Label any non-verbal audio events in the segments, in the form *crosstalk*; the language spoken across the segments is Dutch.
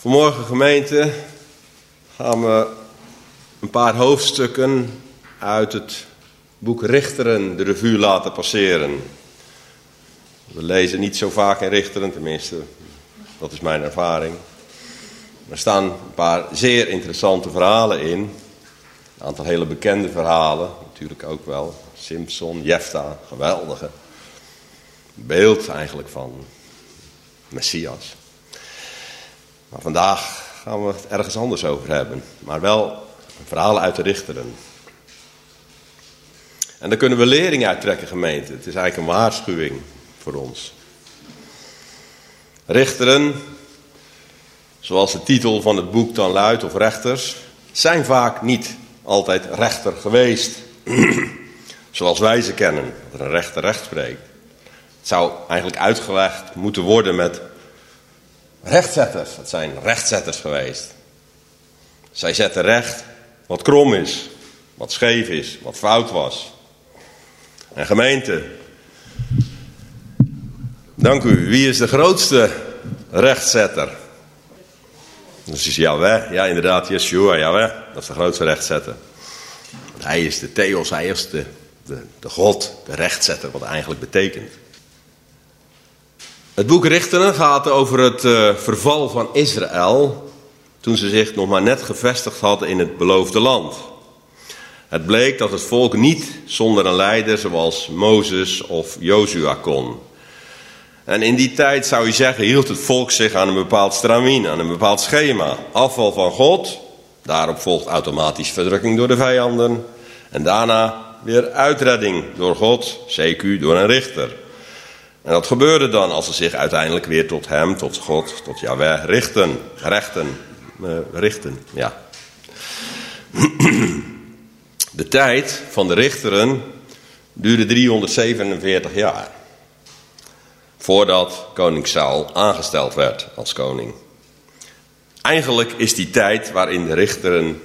Vanmorgen gemeente gaan we een paar hoofdstukken uit het boek Richteren de revue laten passeren. We lezen niet zo vaak in Richteren, tenminste, dat is mijn ervaring. Er staan een paar zeer interessante verhalen in. Een aantal hele bekende verhalen, natuurlijk ook wel. Simpson, Jefta, geweldige. Beeld eigenlijk van Messias. Maar vandaag gaan we het ergens anders over hebben. Maar wel verhaal uit de Richteren. En daar kunnen we lering uit trekken, gemeente. Het is eigenlijk een waarschuwing voor ons. Richteren, zoals de titel van het boek dan luidt, of rechters, zijn vaak niet altijd rechter geweest. *clears throat* zoals wij ze kennen, dat een rechter recht spreekt. Het zou eigenlijk uitgelegd moeten worden met rechtzetters. Het zijn rechtzetters geweest. Zij zetten recht wat krom is, wat scheef is, wat fout was. En gemeente, dank u. Wie is de grootste rechtzetter? Dat is Yahweh. Ja, inderdaad, Yeshua, Yahweh. Dat is de grootste rechtzetter. Hij is de Theos, hij is de, de, de God, de rechtzetter, wat eigenlijk betekent. Het boek Richteren gaat over het uh, verval van Israël toen ze zich nog maar net gevestigd hadden in het beloofde land. Het bleek dat het volk niet zonder een leider zoals Mozes of Jozua kon. En in die tijd zou je zeggen, hield het volk zich aan een bepaald stramien, aan een bepaald schema. Afval van God, daarop volgt automatisch verdrukking door de vijanden. En daarna weer uitredding door God, CQ door een richter. En dat gebeurde dan als ze zich uiteindelijk weer tot hem, tot God, tot Yahweh richten, rechten, uh, richten, ja. *clears throat* De tijd van de richteren duurde 347 jaar. Voordat koning Saul aangesteld werd als koning. Eigenlijk is die tijd waarin de richteren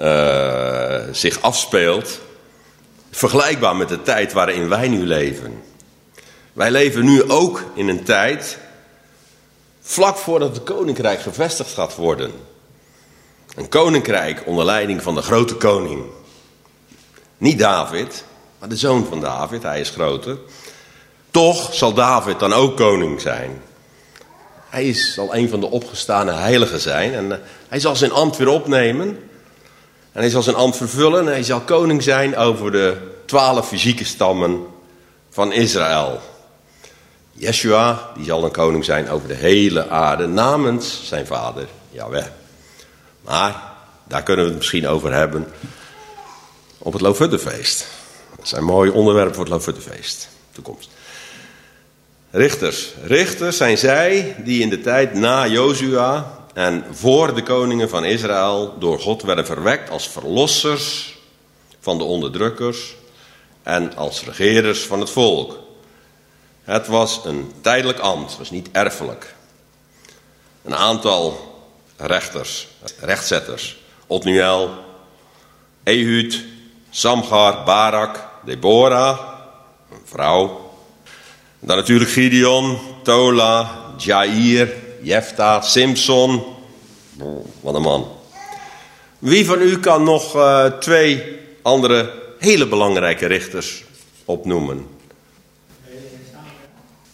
uh, zich afspeelt vergelijkbaar met de tijd waarin wij nu leven. Wij leven nu ook in een tijd vlak voordat het koninkrijk gevestigd gaat worden. Een koninkrijk onder leiding van de grote koning. Niet David, maar de zoon van David, hij is groter. Toch zal David dan ook koning zijn. Hij zal een van de opgestane heiligen zijn en hij zal zijn ambt weer opnemen. En hij zal zijn ambt vervullen en hij zal koning zijn over de twaalf fysieke stammen van Israël. Yeshua, die zal een koning zijn over de hele aarde namens zijn vader, Yahweh. Maar daar kunnen we het misschien over hebben op het Loofhuttenfeest. Dat is een mooi onderwerp voor het Loofhuttenfeest, toekomst. Richters. Richters zijn zij die in de tijd na Jozua en voor de koningen van Israël door God werden verwekt als verlossers van de onderdrukkers en als regerers van het volk. Het was een tijdelijk ambt, het was niet erfelijk. Een aantal rechters, rechtzetters, Otniel, Ehud, Samgar, Barak, Deborah, een vrouw. Dan natuurlijk Gideon, Tola, Jair, Jefta, Simpson. Wat een man. Wie van u kan nog uh, twee andere hele belangrijke richters opnoemen?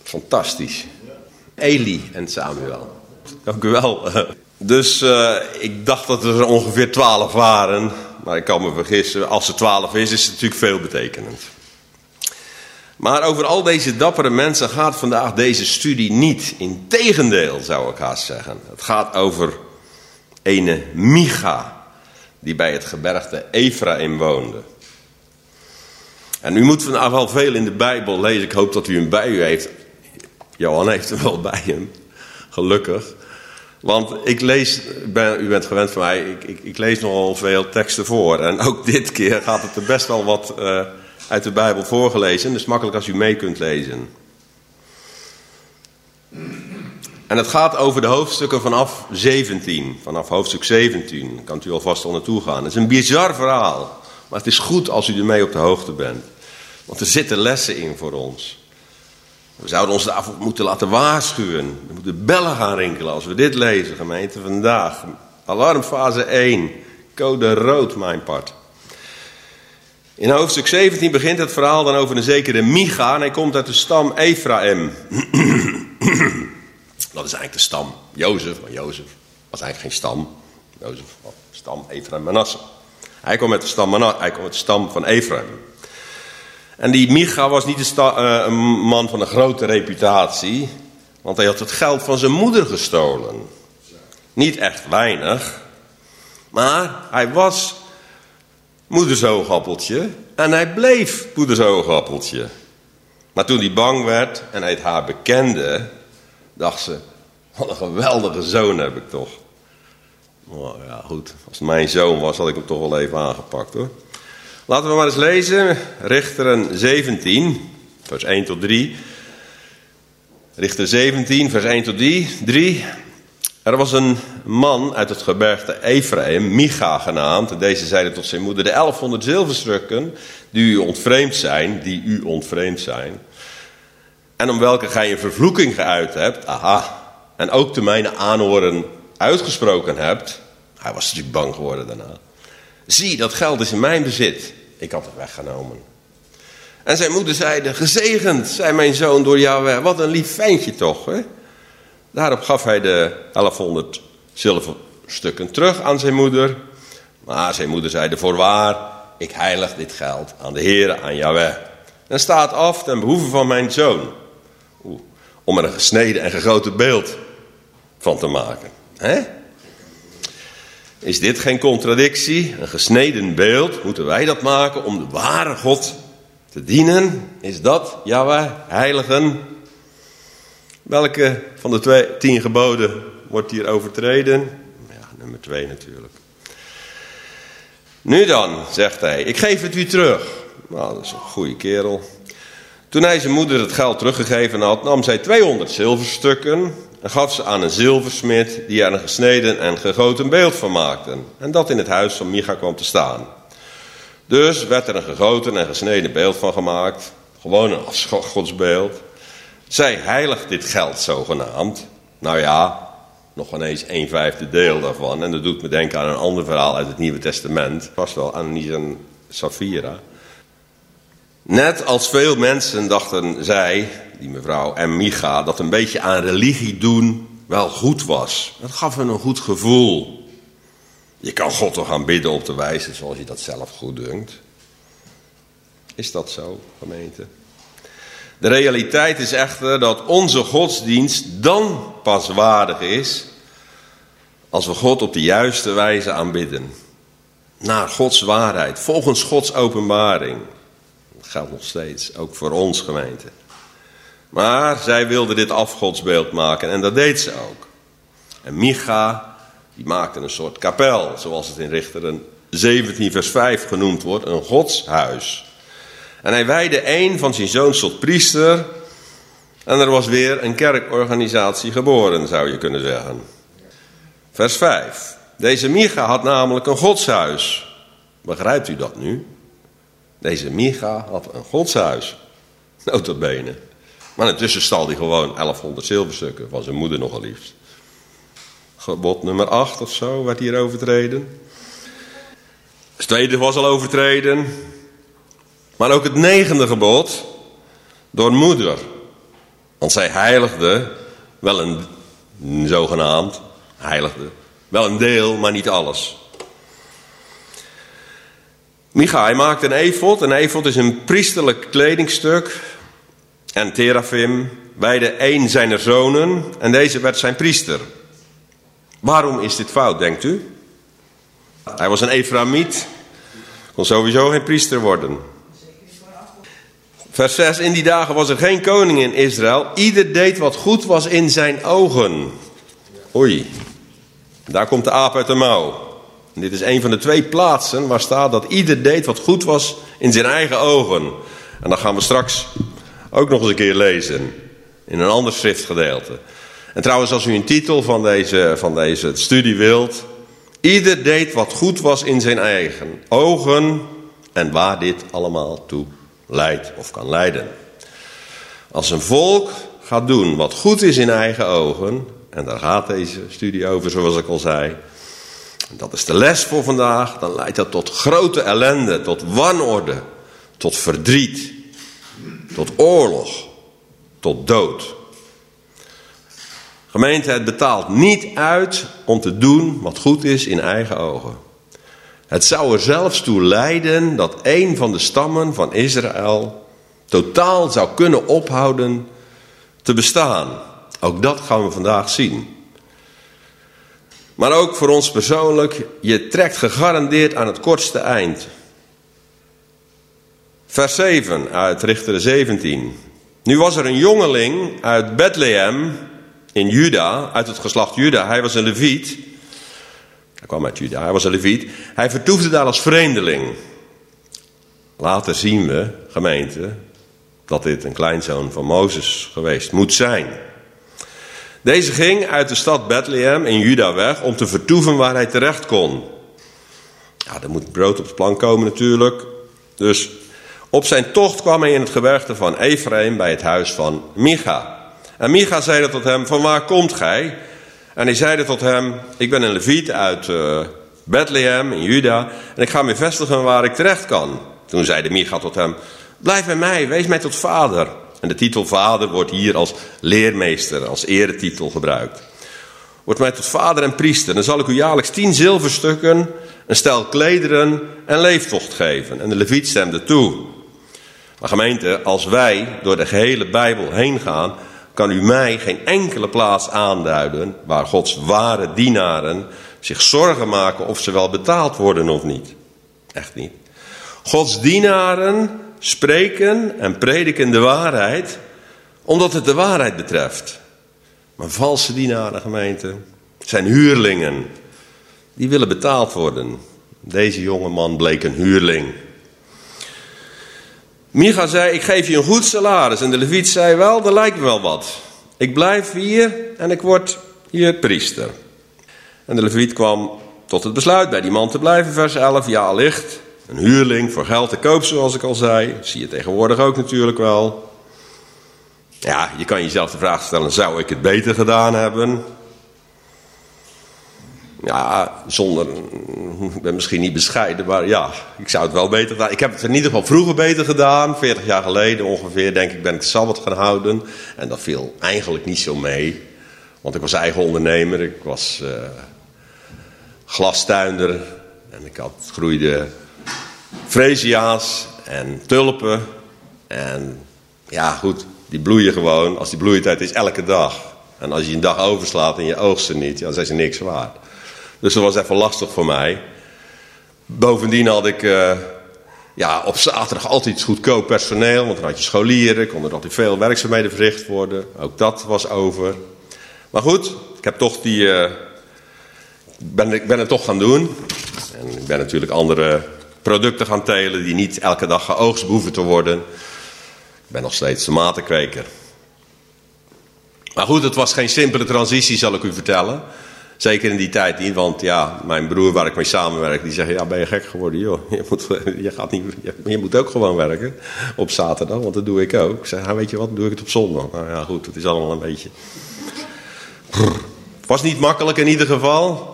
Fantastisch. Eli en Samuel. Dank u wel. *laughs* Dus uh, ik dacht dat er ongeveer twaalf waren. Maar ik kan me vergissen. Als er twaalf is, is het natuurlijk veel betekenend. Maar over al deze dappere mensen gaat vandaag deze studie niet. Integendeel, zou ik haast zeggen. Het gaat over ene Micha, die bij het gebergte Ephraim woonde. En u moet vandaag wel veel in de Bijbel lezen. Ik hoop dat u hem bij u heeft. Johan heeft hem wel bij hem, gelukkig. Want ik lees, u bent gewend van mij, ik, ik, ik, lees nogal veel teksten voor. En ook *laughs* dit keer gaat het er best wel wat uh, uit de Bijbel voorgelezen. Dus makkelijk als u mee kunt lezen. En het gaat over de hoofdstukken vanaf 17. Vanaf hoofdstuk 17. Daar kan u alvast al naartoe gaan. Het is een bizar verhaal. Maar het is goed als u ermee op de hoogte bent. Want er zitten lessen in voor ons. We zouden ons daarvoor moeten laten waarschuwen. We moeten bellen gaan rinkelen als we dit lezen, gemeente vandaag. Alarmfase 1. Code rood, mijn part. In hoofdstuk 17 begint het verhaal dan over een zekere Micha. En hij komt uit de stam Ephraim. *clears throat* Dat is eigenlijk de stam Jozef. Maar Jozef was eigenlijk geen stam. Jozef was stam Ephraim Manasse. Hij komt uit de stam, Manasse, hij komt uit de stam van Ephraim. En die Micha was niet een, uh, een man van een grote reputatie. Want hij had het geld van zijn moeder gestolen. Niet echt weinig. Maar hij was moedersoogappeltje. En hij bleef moedersoogappeltje. Maar toen hij bang werd en hij het haar bekende, dacht ze: Wat een geweldige zoon heb ik toch. Oh, ja, goed. Als het mijn zoon was, had ik hem toch wel even aangepakt hoor. Laten we maar eens lezen. Richteren 17, vers 1 tot 3. Richter 17, vers 1 tot 3. Er was een man uit het gebergte Ephraim, Micha genaamd. En deze zeide tot zijn moeder: De 1100 zilverstukken die u ontvreemd zijn, die u ontvreemd zijn. En om welke gij een vervloeking geuit hebt, aha, en ook te mijne aanhoren uitgesproken hebt. Hij was natuurlijk bang geworden daarna. Zie, dat geld is in mijn bezit. Ik had het weggenomen. En zijn moeder zeide, gezegend zei mijn zoon door jou. Wat een lief ventje toch. Hè? Daarop gaf hij de 1100 zilverstukken terug aan zijn moeder. Maar zijn moeder zeide, voorwaar, ik heilig dit geld aan de Heer, aan Yahweh. En staat af ten behoeve van mijn zoon. Om er een gesneden en gegoten beeld van te maken. Hè? Is dit geen contradictie? Een gesneden beeld, moeten wij dat maken om de ware God te dienen? Is dat, Yahweh, heiligen? Welke van de twee, tien geboden wordt hier overtreden? Ja, nummer twee natuurlijk. Nu dan, zegt hij, ik geef het u terug. Nou, dat is een goede kerel. Toen hij zijn moeder het geld teruggegeven had, nam zij 200 zilverstukken en gaf ze aan een zilversmid die er een gesneden en gegoten beeld van maakte. En dat in het huis van Micha kwam te staan. Dus werd er een gegoten en gesneden beeld van gemaakt. Gewoon een godsbeeld. Zij heiligt dit geld zogenaamd. Nou ja, nog ineens een vijfde deel daarvan. En dat doet me denken aan een ander verhaal uit het Nieuwe Testament. Vast wel Ananias en Safira. Net als veel mensen dachten zij, die mevrouw en Micha, dat een beetje aan religie doen wel goed was. Dat gaf hen een goed gevoel. Je kan God toch gaan bidden op de wijze zoals je dat zelf goed dunkt. Is dat zo, gemeente? De realiteit is echter dat onze godsdienst dan pas waardig is als we God op de juiste wijze aanbidden. Naar Gods waarheid, volgens Gods openbaring. Dat geldt nog steeds, ook voor ons gemeente. Maar zij wilde dit afgodsbeeld maken en dat deed ze ook. En Micha, die maakte een soort kapel, zoals het in Richteren 17 vers 5 genoemd wordt, een godshuis. En hij wijde een van zijn zoons tot priester. En er was weer een kerkorganisatie geboren, zou je kunnen zeggen. Vers 5. Deze Micha had namelijk een godshuis. Begrijpt u dat nu? Deze Micha had een godshuis. Notabene. Maar intussen stal hij gewoon 1100 zilverstukken van zijn moeder nogal liefst. Gebod nummer 8 of zo werd hier overtreden. Het tweede was al overtreden. Maar ook het negende gebod door moeder. Want zij heiligde wel een zogenaamd heiligde. Wel een deel, maar niet alles. Micha, hij maakte een efot. Een efot is een priesterlijk kledingstuk. En Terafim wijde één zijner zonen en deze werd zijn priester. Waarom is dit fout, denkt u? Hij was een Eframiet, kon sowieso geen priester worden. Vers 6. In die dagen was er geen koning in Israël. Ieder deed wat goed was in zijn ogen. Oei, Daar komt de aap uit de mouw. Dit is een van de twee plaatsen waar staat dat ieder deed wat goed was in zijn eigen ogen. En dat gaan we straks ook nog eens een keer lezen. In een ander schriftgedeelte. En trouwens, als u een titel van deze, van deze studie wilt. Ieder deed wat goed was in zijn eigen ogen. En waar dit allemaal toe leidt of kan leiden. Als een volk gaat doen wat goed is in eigen ogen. En daar gaat deze studie over, zoals ik al zei. Dat is de les voor vandaag. Dan leidt dat tot grote ellende, tot wanorde, tot verdriet, tot oorlog, tot dood. Gemeente, het betaalt niet uit om te doen wat goed is in eigen ogen. Het zou er zelfs toe leiden dat een van de stammen van Israël totaal zou kunnen ophouden te bestaan. Ook dat gaan we vandaag zien. Maar ook voor ons persoonlijk, je trekt gegarandeerd aan het kortste eind. Vers 7 uit Richter 17. Nu was er een jongeling uit Bethlehem in Juda, uit het geslacht Juda. Hij was een leviet. Hij kwam uit Juda, hij was een leviet. Hij vertoefde daar als vreemdeling. Later zien we, gemeente, dat dit een kleinzoon van Mozes geweest moet zijn. Deze ging uit de stad Bethlehem in Juda weg om te vertoeven waar hij terecht kon. Ja, er moet brood op de plank komen natuurlijk. Dus op zijn tocht kwam hij in het gebergte van Ephraim bij het huis van Micha. En Micha zeide tot hem, van waar komt gij? En hij zeide tot hem, ik ben een leviet uit uh, Bethlehem in Juda en ik ga me vestigen waar ik terecht kan. Toen zeide Micha tot hem, blijf bij mij, wees mij tot vader. En de titel vader wordt hier als leermeester, als eretitel gebruikt. Wordt mij tot vader en priester, dan zal ik u jaarlijks tien zilverstukken, een stel klederen en leeftocht geven. En de leviet stemde toe. Maar gemeente, als wij door de gehele Bijbel heen gaan, kan u mij geen enkele plaats aanduiden waar Gods ware dienaren zich zorgen maken of ze wel betaald worden of niet. Echt niet. Gods dienaren spreken en prediken de waarheid, omdat het de waarheid betreft. Maar valse dienaren, gemeente, zijn huurlingen. Die willen betaald worden. Deze jonge man bleek een huurling. Micha zei, ik geef je een goed salaris. En de leviet zei, wel, er lijkt me wel wat. Ik blijf hier en ik word hier priester. En de leviet kwam tot het besluit bij die man te blijven, vers 11. Ja, licht. Een huurling voor geld te koop, zoals ik al zei. Zie je tegenwoordig ook natuurlijk wel. Ja, je kan jezelf de vraag stellen: zou ik het beter gedaan hebben? Ja, zonder. Ik ben misschien niet bescheiden, maar ja, ik zou het wel beter gedaan. Ik heb het in ieder geval vroeger beter gedaan. 40 jaar geleden ongeveer, denk ik, ben ik sabbat gaan houden. En dat viel eigenlijk niet zo mee. Want ik was eigen ondernemer. Ik was uh, glastuinder. En ik had, groeide freesia's en tulpen. En ja, goed, die bloeien gewoon. Als die bloeitijd is, elke dag. En als je een dag overslaat en je oogst ze niet, dan zijn ze niks waard. Dus dat was even lastig voor mij. Bovendien had ik uh, ja, op zaterdag altijd goedkoop personeel. Want dan had je scholieren, konden er altijd veel werkzaamheden verricht worden. Ook dat was over. Maar goed, ik heb toch die... Uh, ben, ik ben het toch gaan doen. En ik ben natuurlijk andere producten gaan telen die niet elke dag geoogst hoeven te worden. Ik ben nog steeds tomatenkweker. Maar goed, het was geen simpele transitie, zal ik u vertellen. Zeker in die tijd niet, want ja, mijn broer waar ik mee samenwerk, die zegt, ja, ben je gek geworden, joh. Je moet, *laughs* je gaat niet, je, moet ook gewoon werken op zaterdag, want dat doe ik ook. Ik zeg, weet je wat, doe ik het op zondag. Nou ja, goed, het is allemaal een beetje... Het was niet makkelijk in ieder geval.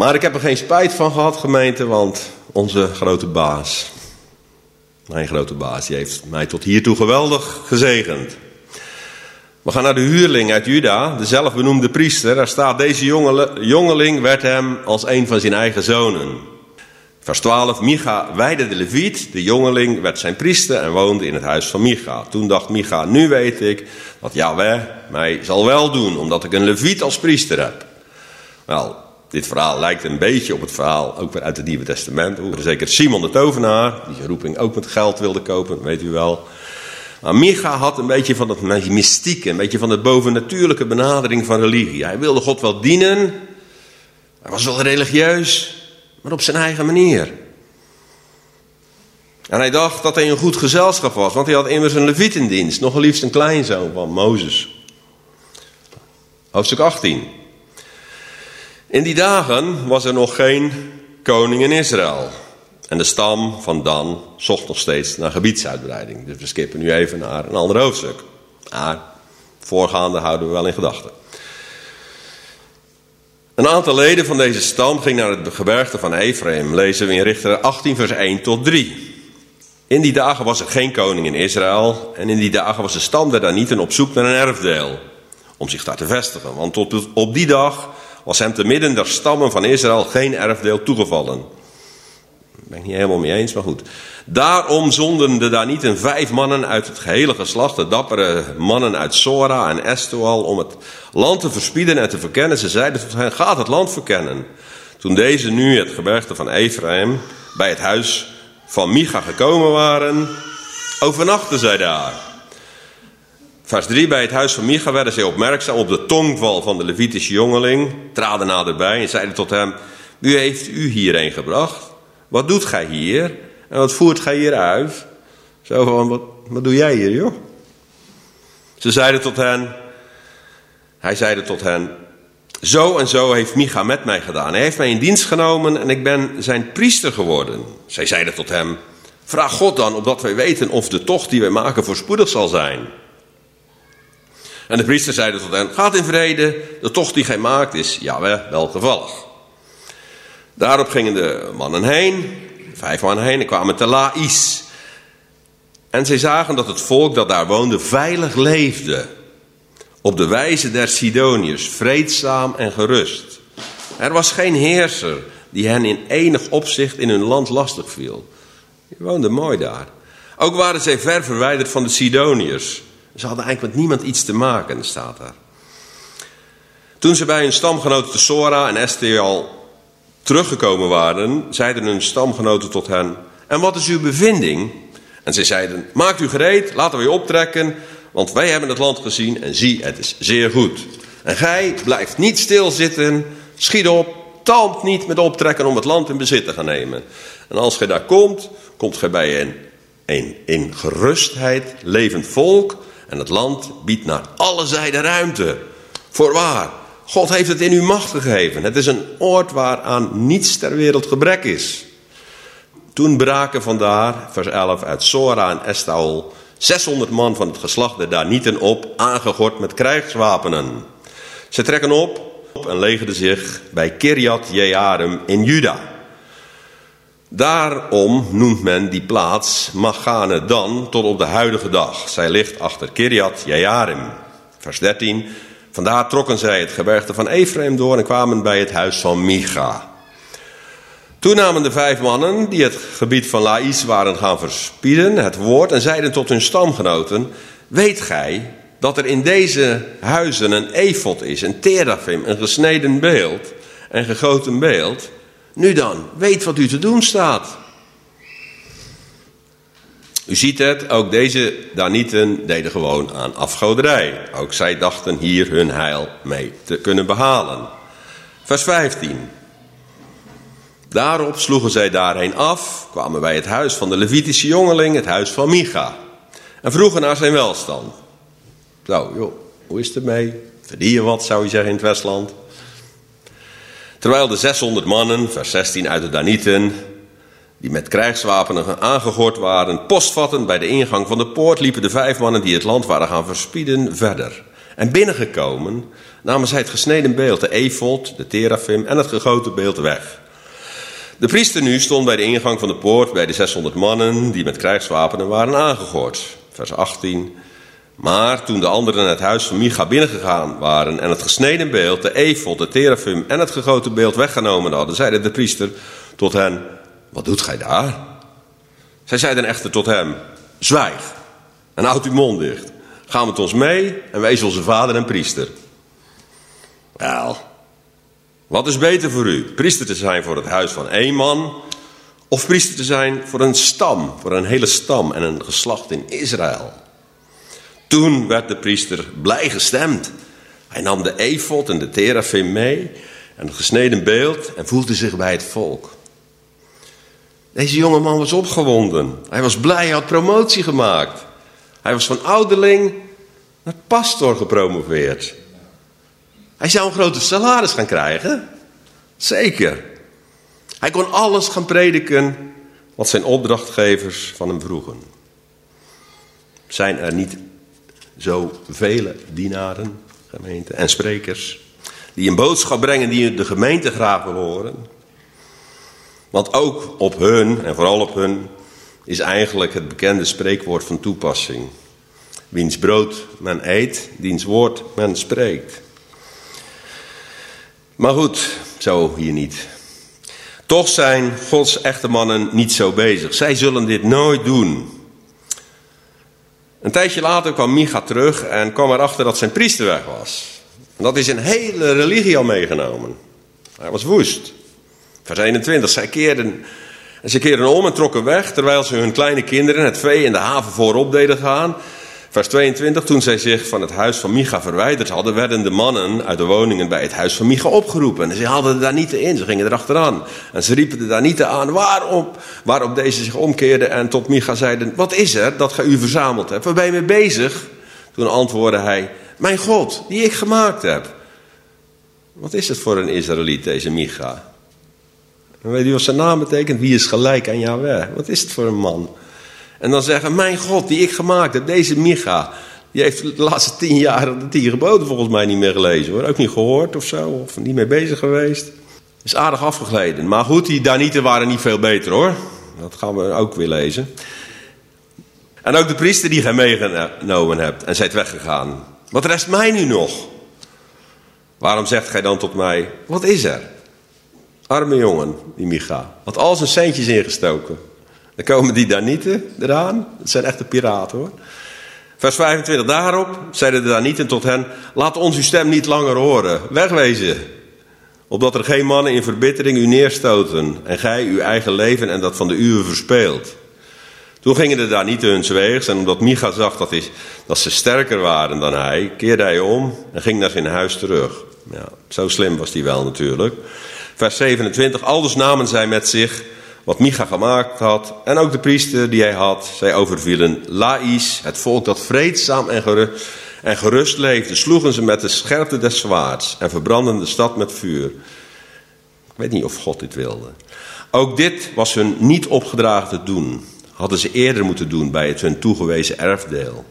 Maar ik heb er geen spijt van gehad, gemeente, want onze grote baas, mijn grote baas, die heeft mij tot hiertoe geweldig gezegend. We gaan naar de huurling uit Juda, de zelfbenoemde priester. Daar staat, deze jongeling werd hem als een van zijn eigen zonen. Vers 12, Micha weide de leviet, de jongeling werd zijn priester en woonde in het huis van Micha. Toen dacht Micha, nu weet ik dat Yahweh mij zal wel doen, omdat ik een leviet als priester heb. Wel, dit verhaal lijkt een beetje op het verhaal, ook weer uit het Nieuwe Testament. Zeker Simon de tovenaar, die zijn roeping ook met geld wilde kopen, weet u wel. Maar Micha had een beetje van het mystieke, een beetje van de bovennatuurlijke benadering van religie. Hij wilde God wel dienen, Hij was wel religieus, maar op zijn eigen manier. En hij dacht dat hij een goed gezelschap was, want hij had immers een leviet in dienst, nog liefst een kleinzoon van Mozes. Hoofdstuk 18. In die dagen was er nog geen koning in Israël. En de stam van Dan zocht nog steeds naar gebiedsuitbreiding. Dus we skippen nu even naar een ander hoofdstuk. Maar voorgaande houden we wel in gedachten. Een aantal leden van deze stam ging naar het gebergte van Ephraim, lezen we in Richter 18, vers 1 tot 3. In die dagen was er geen koning in Israël en in die dagen was de stam daar niet op zoek naar een erfdeel om zich daar te vestigen. Want tot op die dag was hem te midden der stammen van Israël geen erfdeel toegevallen. Daar ben ik niet helemaal mee eens, maar goed. Daarom zonden de Danieten vijf mannen uit het gehele geslacht, de dappere mannen uit Sora en Estoal, om het land te verspieden en te verkennen. Ze zeiden tot hen, gaat het land verkennen. Toen deze nu het gebergte van Ephraim bij het huis van Micha gekomen waren, overnachten zij daar. Vers 3. Bij het huis van Micha werden zij opmerkzaam op de tongval van de Levitische jongeling, traden naderbij en zeiden tot hem, wie heeft u hierheen gebracht? Wat doet gij hier? En wat voert gij hier uit? Zo van, wat, wat doe jij hier, joh? Ze zeiden tot hen, hij zeide tot hen, zo en zo heeft Micha met mij gedaan. Hij heeft mij in dienst genomen en ik ben zijn priester geworden. Zij zeiden tot hem, vraag God dan, opdat wij weten of de tocht die wij maken voorspoedig zal zijn. En de priester zeide tot hen, gaat in vrede, de tocht die gij maakt is Jawel welgevallig. Daarop gingen de mannen heen, vijf mannen heen, en kwamen te Laïs. En zij zagen dat het volk dat daar woonde veilig leefde. Op de wijze der Sidoniërs, vreedzaam en gerust. Er was geen heerser die hen in enig opzicht in hun land lastig viel. Die woonden mooi daar. Ook waren zij ver verwijderd van de Sidoniërs. Ze hadden eigenlijk met niemand iets te maken, staat daar. Toen ze bij hun stamgenoten Sora en Estial teruggekomen waren, zeiden hun stamgenoten tot hen: En wat is uw bevinding? En zij zeiden: Maakt u gereed, laten we u optrekken, want wij hebben het land gezien en zie, het is zeer goed. En gij blijft niet stilzitten, schiet op, talmt niet met optrekken om het land in bezit te gaan nemen. En als gij daar komt, komt gij bij een in gerustheid levend volk en het land biedt naar alle zijden ruimte. Voorwaar, God heeft het in uw macht gegeven. Het is een oord waaraan niets ter wereld gebrek is. Toen braken vandaar, vers 11, uit Sora en Estaol 600 man van het geslacht der Danieten op, aangegord met krijgswapenen. Ze trekken op en legerden zich bij Kiriat Jearim in Juda. Daarom noemt men die plaats Magane dan tot op de huidige dag. Zij ligt achter Kiriat Jearim. Vers 13. Vandaar trokken zij het gebergte van Ephraim door en kwamen bij het huis van Micha. Toen namen de vijf mannen die het gebied van Laïs waren gaan verspieden het woord en zeiden tot hun stamgenoten: Weet gij dat er in deze huizen een efot is, een terafim, een gesneden beeld, een gegoten beeld? Nu dan, weet wat u te doen staat. U ziet het, ook deze Danieten deden gewoon aan afgoderij. Ook zij dachten hier hun heil mee te kunnen behalen. Vers 15. Daarop sloegen zij daarheen af, kwamen bij het huis van de Levitische jongeling, het huis van Micha. En vroegen naar zijn welstand. Zo, joh, hoe is het ermee? Verdien je wat, zou je zeggen in het Westland? Terwijl de 600 mannen, vers 16 uit de Danieten, die met krijgswapenen aangegord waren, postvatten bij de ingang van de poort, liepen de vijf mannen die het land waren gaan verspieden verder. En binnengekomen namen zij het gesneden beeld, de efot, de terafim en het gegoten beeld weg. De priester nu stond bij de ingang van de poort bij de 600 mannen die met krijgswapenen waren aangegord. Vers 18. Maar toen de anderen het huis van Micha binnengegaan waren en het gesneden beeld, de efot, de terafim en het gegoten beeld weggenomen hadden, zeide de priester tot hen, wat doet gij daar? Zij zeiden echter tot hem, zwijg en houd uw mond dicht. Ga met ons mee en wees onze vader en priester. Wel, wat is beter voor u? Priester te zijn voor het huis van één man of priester te zijn voor een stam, voor een hele stam en een geslacht in Israël? Toen werd de priester blij gestemd. Hij nam de efot en de terafim mee en het gesneden beeld en voegde zich bij het volk. Deze jonge man was opgewonden. Hij was blij, hij had promotie gemaakt. Hij was van ouderling naar pastor gepromoveerd. Hij zou een grote salaris gaan krijgen. Zeker. Hij kon alles gaan prediken wat zijn opdrachtgevers van hem vroegen. Zijn er niet zo vele dienaren, gemeente, en sprekers die een boodschap brengen die de gemeente graag wil horen? Want ook op hun, en vooral op hun, is eigenlijk het bekende spreekwoord van toepassing. Wiens brood men eet, diens woord men spreekt. Maar goed, zo hier niet. Toch zijn Gods echte mannen niet zo bezig. Zij zullen dit nooit doen. Een tijdje later kwam Micha terug en kwam erachter dat zijn priester weg was. Dat is een hele religie al meegenomen. Hij was woest. Vers 21, zij keerden, ze keerden om en trokken weg, terwijl ze hun kleine kinderen het vee in de haven voorop deden gaan. Vers 22, toen zij zich van het huis van Micha verwijderd hadden, werden de mannen uit de woningen bij het huis van Micha opgeroepen. En ze hadden daar niet in, ze gingen erachteraan. En ze riepen er daar niet aan waarop, waarop deze zich omkeerden en tot Micha zeiden, wat is er dat gij u verzameld hebt? Waar ben je mee bezig? Toen antwoordde hij, mijn God, die ik gemaakt heb. Wat is het voor een Israëliet, deze Micha? Weet u wat zijn naam betekent? Wie is gelijk aan Yahweh? Wat is het voor een man? En dan zeggen, mijn God, die ik gemaakt heb, deze Micha. Die heeft de laatste tien jaar de tien geboden volgens mij niet meer gelezen hoor. Ook niet gehoord of zo, of niet mee bezig geweest. Is aardig afgegleden. Maar goed, die Danieten waren niet veel beter hoor. Dat gaan we ook weer lezen. En ook de priester die gij meegenomen hebt en zijt weggegaan. Wat rest mij nu nog? Waarom zegt gij dan tot mij, wat is er? Arme jongen, die Micha. Had al zijn centjes ingestoken. Dan komen die Danieten eraan. Dat zijn echte piraten hoor. Vers 25. Daarop zeiden de Danieten tot hen: Laat ons uw stem niet langer horen. Wegwezen. Opdat er geen mannen in verbittering u neerstoten. En gij uw eigen leven en dat van de uwe verspeelt. Toen gingen de Danieten hun weegs. En omdat Micha zag dat, is, dat ze sterker waren dan hij, keerde hij om en ging naar zijn huis terug. Ja, zo slim was hij wel natuurlijk. Vers 27. Aldus namen zij met zich wat Micha gemaakt had, en ook de priester die hij had, zij overvielen Laïs, het volk dat vreedzaam en gerust, en gerust leefde, sloegen ze met de scherpte des zwaards en verbrandden de stad met vuur. Ik weet niet of God dit wilde. Ook dit was hun niet opgedragen te doen. Hadden ze eerder moeten doen bij het hun toegewezen erfdeel.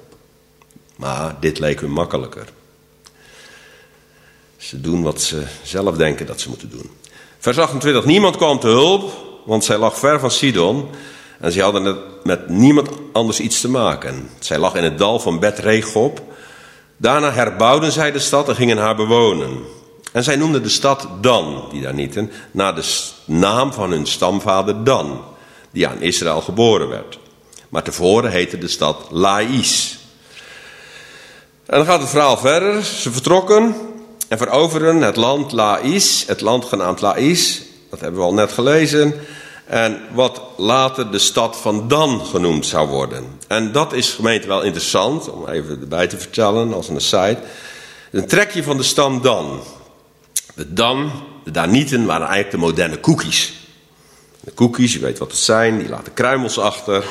Maar dit leek hun makkelijker. Ze doen wat ze zelf denken dat ze moeten doen. Vers 28. Niemand kwam te hulp, want zij lag ver van Sidon en ze hadden met niemand anders iets te maken. Zij lag in het dal van Bet Regob. Daarna herbouwden zij de stad en gingen haar bewonen. En zij noemden de stad Dan, die daar nieten, naar de naam van hun stamvader Dan, die aan Israël geboren werd. Maar tevoren heette de stad Laïs. En dan gaat het verhaal verder. Ze vertrokken en veroveren het land Laïs, het land genaamd Laïs. Dat hebben we al net gelezen. En wat later de stad van Dan genoemd zou worden. En dat is gemeente wel interessant, om even erbij te vertellen als een site. Een trekje van de stam Dan. De Dan, de Danieten, waren eigenlijk de moderne cookies. De cookies, je weet wat het zijn, die laten kruimels achter.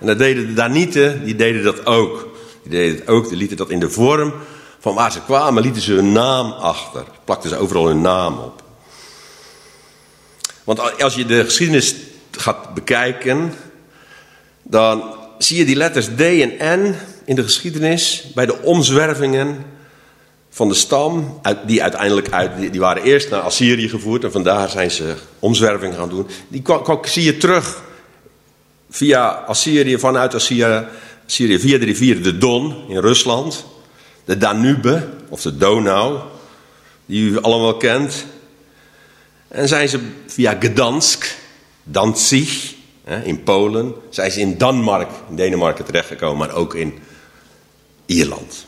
En dat deden de Danieten, die deden dat ook. Die deden het ook, die lieten dat in de vorm van waar ze kwamen, lieten ze hun naam achter. Plakten ze overal hun naam op. Want als je de geschiedenis gaat bekijken, dan zie je die letters D en N in de geschiedenis bij de omzwervingen van de stam, die uiteindelijk uit, die waren eerst naar Assyrië gevoerd en vandaar zijn ze omzwerving gaan doen. Die zie je terug via Assyrië, vanuit Assyrië, Assyrië via de rivier de Don in Rusland, de Danube of de Donau, die u allemaal kent. En zijn ze via Gdansk, Danzig in Polen, zijn ze in Danmark, in Denemarken terechtgekomen, maar ook in Ierland.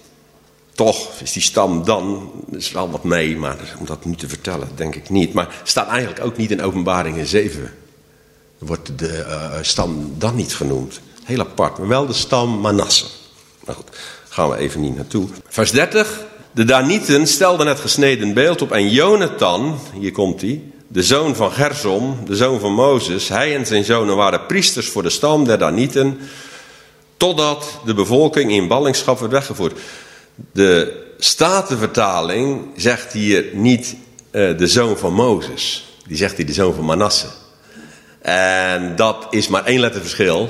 Toch is die stam dan, er is wel wat mee, maar om dat nu te vertellen, denk ik niet. Maar staat eigenlijk ook niet in openbaringen 7. Wordt de uh, stam dan niet genoemd. Heel apart, maar wel de stam Manasse. Nou goed, gaan we even niet naartoe. Vers 30. De Danieten stelden het gesneden beeld op en Jonathan, hier komt hij, de zoon van Gersom, de zoon van Mozes, hij en zijn zonen waren priesters voor de stam der Danieten, totdat de bevolking in ballingschap werd weggevoerd. De Statenvertaling zegt hier niet uh, de zoon van Mozes, die zegt hier de zoon van Manasse. En dat is maar één letter verschil.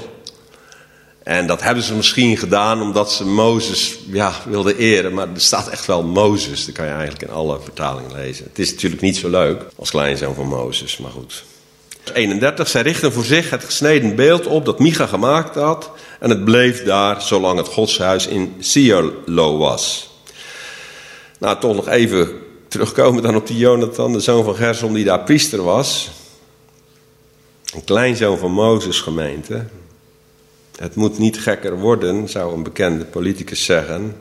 En dat hebben ze misschien gedaan omdat ze Mozes ja, wilden eren. Maar er staat echt wel Mozes. Dat kan je eigenlijk in alle vertalingen lezen. Het is natuurlijk niet zo leuk als kleinzoon van Mozes, maar goed. 31. Zij richten voor zich het gesneden beeld op dat Micha gemaakt had. En het bleef daar zolang het godshuis in Siolo was. Nou, toch nog even terugkomen dan op die Jonathan, de zoon van Gersom, die daar priester was. Een kleinzoon van Mozes gemeente. Het moet niet gekker worden, zou een bekende politicus zeggen.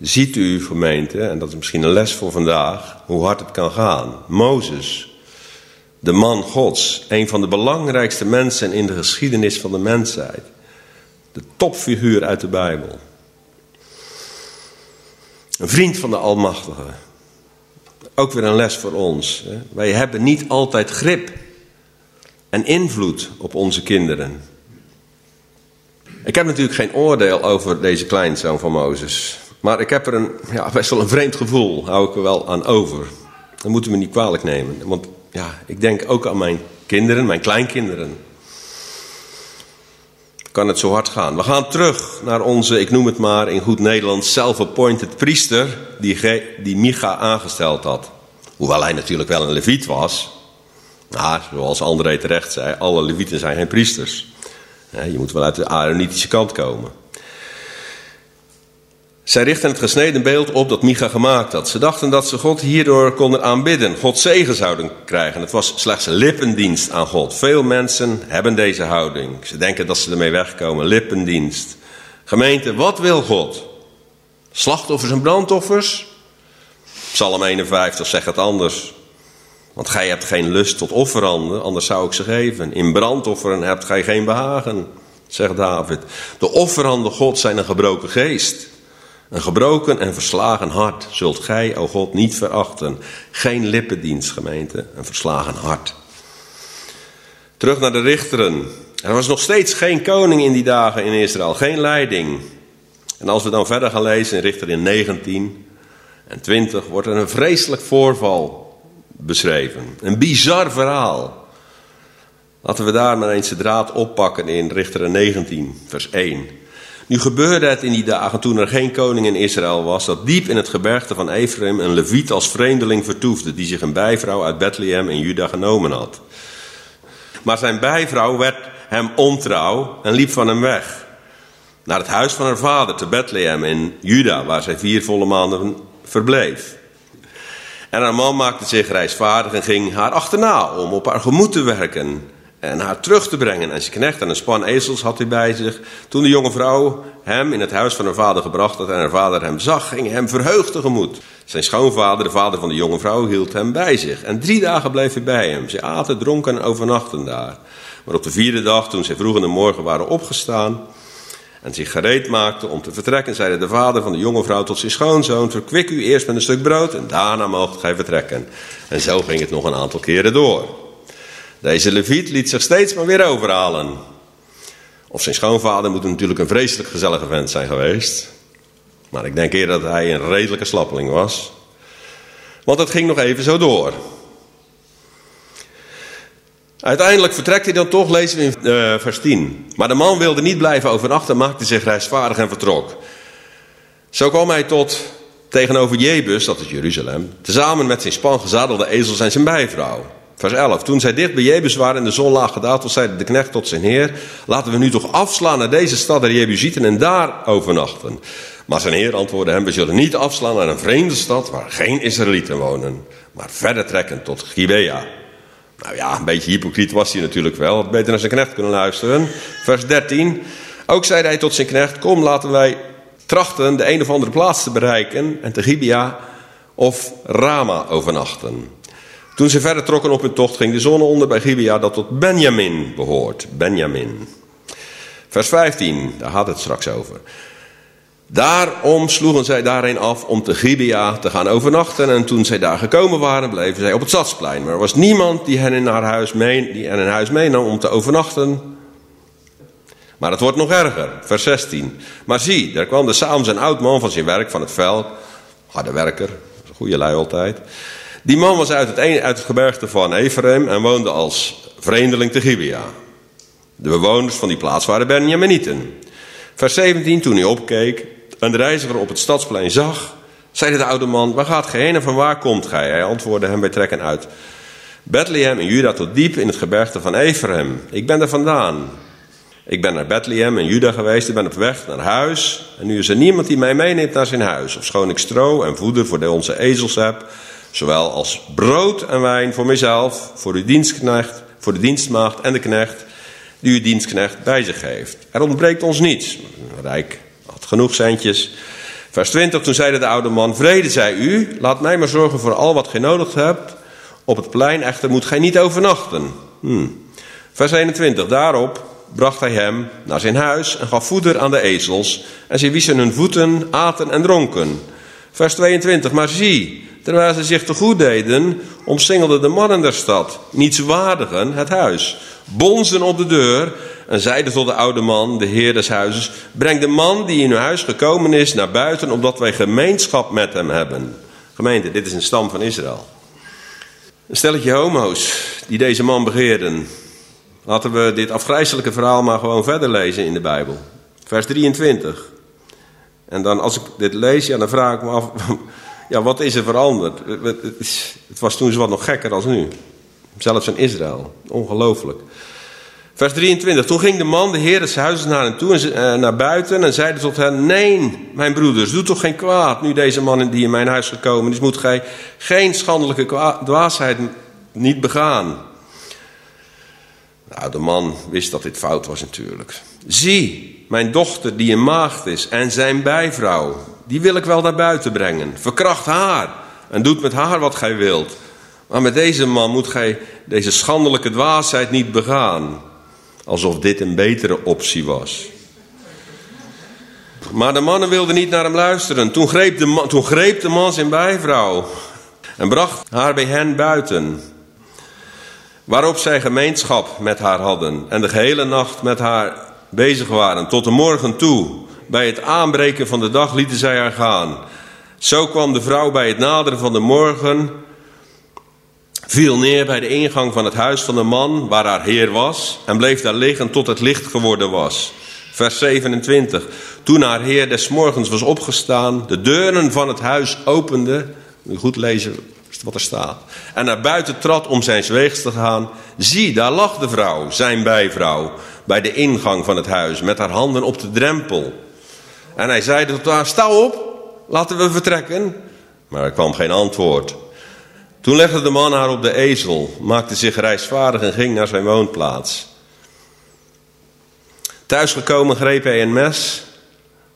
Ziet u, gemeente, en dat is misschien een les voor vandaag, hoe hard het kan gaan. Mozes, de man Gods, een van de belangrijkste mensen in de geschiedenis van de mensheid. De topfiguur uit de Bijbel. Een vriend van de Almachtige. Ook weer een les voor ons. Wij hebben niet altijd grip en invloed op onze kinderen. Ik heb natuurlijk geen oordeel over deze kleinzoon van Mozes. Maar ik heb er een, ja, best wel een vreemd gevoel, hou ik er wel aan over. Dat moeten we niet kwalijk nemen. Want ja, ik denk ook aan mijn kinderen, mijn kleinkinderen. Kan het zo hard gaan. We gaan terug naar onze, ik noem het maar in goed Nederlands, self-appointed priester, die, die Micha aangesteld had. Hoewel hij natuurlijk wel een leviet was. Maar, zoals André terecht zei, alle levieten zijn geen priesters. Je moet wel uit de Aaronitische kant komen. Zij richtten het gesneden beeld op dat Micha gemaakt had. Ze dachten dat ze God hierdoor konden aanbidden, God zegen zouden krijgen. Het was slechts lippendienst aan God. Veel mensen hebben deze houding. Ze denken dat ze ermee wegkomen. Lippendienst. Gemeente, wat wil God? Slachtoffers en brandoffers? Psalm 51 zegt het anders. Want gij hebt geen lust tot offeranden, anders zou ik ze geven. In brandofferen hebt gij geen behagen, zegt David. De offeranden God zijn een gebroken geest. Een gebroken en verslagen hart zult gij, o God, niet verachten. Geen lippendienst, gemeente, een verslagen hart. Terug naar de richteren. Er was nog steeds geen koning in die dagen in Israël, geen leiding. En als we dan verder gaan lezen in Richter in 19 en 20, wordt er een vreselijk voorval beschreven. Een bizar verhaal. Laten we daar maar eens de draad oppakken in Richteren 19, vers 1. Nu gebeurde het in die dagen toen er geen koning in Israël was, dat diep in het gebergte van Ephraim een leviet als vreemdeling vertoefde, die zich een bijvrouw uit Bethlehem in Juda genomen had. Maar zijn bijvrouw werd hem ontrouw en liep van hem weg. Naar het huis van haar vader te Bethlehem in Juda, waar zij vier volle maanden verbleef. En haar man maakte zich reisvaardig en ging haar achterna om op haar gemoed te werken en haar terug te brengen. En zijn knecht en een span ezels had hij bij zich. Toen de jonge vrouw hem in het huis van haar vader gebracht had en haar vader hem zag, ging hem verheugd tegemoet. Zijn schoonvader, de vader van de jonge vrouw, hield hem bij zich. En drie dagen bleef hij bij hem. Ze aten, dronken en overnachten daar. Maar op de vierde dag, toen zij vroeg in de morgen waren opgestaan, en zich gereed maakte om te vertrekken, zeide de vader van de jonge vrouw tot zijn schoonzoon: Verkwik u eerst met een stuk brood en daarna moogt gij vertrekken. En zo ging het nog een aantal keren door. Deze leviet liet zich steeds maar weer overhalen. Of zijn schoonvader moet natuurlijk een vreselijk gezellige vent zijn geweest. Maar ik denk eerder dat hij een redelijke slappeling was. Want het ging nog even zo door. Uiteindelijk vertrekt hij dan toch, lezen we in uh, vers 10. Maar de man wilde niet blijven overnachten, maakte zich reisvaardig en vertrok. Zo kwam hij tot tegenover Jebus, dat is Jeruzalem, tezamen met zijn span gezadelde ezels en zijn bijvrouw. Vers 11. Toen zij dicht bij Jebus waren en de zon laag gedaald zeide de knecht tot zijn heer: Laten we nu toch afslaan naar deze stad der Jebusieten en daar overnachten. Maar zijn heer antwoordde hem: We zullen niet afslaan naar een vreemde stad waar geen Israëlieten wonen, maar verder trekken tot Gibea. Nou ja, een beetje hypocriet was hij natuurlijk wel. Had beter naar zijn knecht kunnen luisteren. Vers 13. Ook zeide hij tot zijn knecht: Kom, laten wij trachten de een of andere plaats te bereiken en te Gibea of Rama overnachten. Toen ze verder trokken op hun tocht, ging de zon onder bij Gibea dat tot Benjamin behoort. Benjamin. Vers 15, daar gaat het straks over. Daarom sloegen zij daarheen af om te Gibea te gaan overnachten. En toen zij daar gekomen waren, bleven zij op het stadsplein. Maar er was niemand die hen in, haar huis, mee, die hen in huis meenam om te overnachten. Maar het wordt nog erger. Vers 16. Maar zie, daar kwam er s'avonds een oud man van zijn werk van het veld. Harde werker, goede lui altijd. Die man was uit het, uit het gebergte van Ephraim en woonde als vreemdeling te Gibea. De bewoners van die plaats waren Benjaminieten. Vers 17, toen hij opkeek en de reiziger op het stadsplein zag, zei de oude man, waar gaat gij heen en van waar komt gij? Hij antwoordde hem bij trekken uit. Bethlehem in Juda tot diep in het gebergte van Ephraim. Ik ben er vandaan. Ik ben naar Bethlehem in Juda geweest, ik ben op weg naar huis. En nu is er niemand die mij meeneemt naar zijn huis. Ofschoon ik stro en voeder voor de onze ezels heb, zowel als brood en wijn voor mezelf, voor uw dienstknecht, voor de dienstmaagd en de knecht, die uw dienstknecht bij zich heeft. Er ontbreekt ons niets. Rijk genoeg centjes. Vers 20, toen zeide de oude man, vrede zij u, laat mij maar zorgen voor al wat gij nodig hebt. Op het plein echter moet gij niet overnachten. Hmm. Vers 21, daarop bracht hij hem naar zijn huis en gaf voeder aan de ezels. En zij wiezen hun voeten, aten en dronken. Vers 22, maar zie, terwijl ze zich te goed deden, omsingelden de mannen der stad, nietswaardigen, het huis, bonzen op de deur en zeiden tot de oude man, de heer des huizes, breng de man die in uw huis gekomen is naar buiten, opdat wij gemeenschap met hem hebben. Gemeente, dit is een stam van Israël. Een stelletje homo's die deze man begeerden. Laten we dit afgrijzelijke verhaal maar gewoon verder lezen in de Bijbel. Vers 23. En dan als ik dit lees, ja, dan vraag ik me af, *laughs* ja, wat is er veranderd? Het was toen wat nog gekker dan nu. Zelfs in Israël. Ongelooflijk. Vers 23. Toen ging de man, de heer des huizes, naar hen toe en eh, naar buiten en zeide tot hen: Nee, mijn broeders, doe toch geen kwaad. Nu deze man die in mijn huis gekomen is, moet gij geen schandelijke dwaasheid niet begaan. Nou, de man wist dat dit fout was natuurlijk. Zie, mijn dochter die een maagd is en zijn bijvrouw, die wil ik wel naar buiten brengen. Verkracht haar en doet met haar wat gij wilt. Maar met deze man moet gij deze schandelijke dwaasheid niet begaan. Alsof dit een betere optie was. Maar de mannen wilden niet naar hem luisteren. Toen greep de man, toen greep de man zijn bijvrouw en bracht haar bij hen buiten. Waarop zij gemeenschap met haar hadden en de gehele nacht met haar bezig waren, tot de morgen toe. Bij het aanbreken van de dag lieten zij haar gaan. Zo kwam de vrouw bij het naderen van de morgen, viel neer bij de ingang van het huis van de man waar haar heer was en bleef daar liggen tot het licht geworden was. Vers 27. Toen haar heer des morgens was opgestaan, de deuren van het huis opende, goed lezen wat er staat. En naar buiten trad om zijn weegs te gaan. Zie, daar lag de vrouw, zijn bijvrouw, bij de ingang van het huis, met haar handen op de drempel. En hij zeide tot haar, sta op, laten we vertrekken. Maar er kwam geen antwoord. Toen legde de man haar op de ezel, maakte zich reisvaardig en ging naar zijn woonplaats. Thuisgekomen greep hij een mes,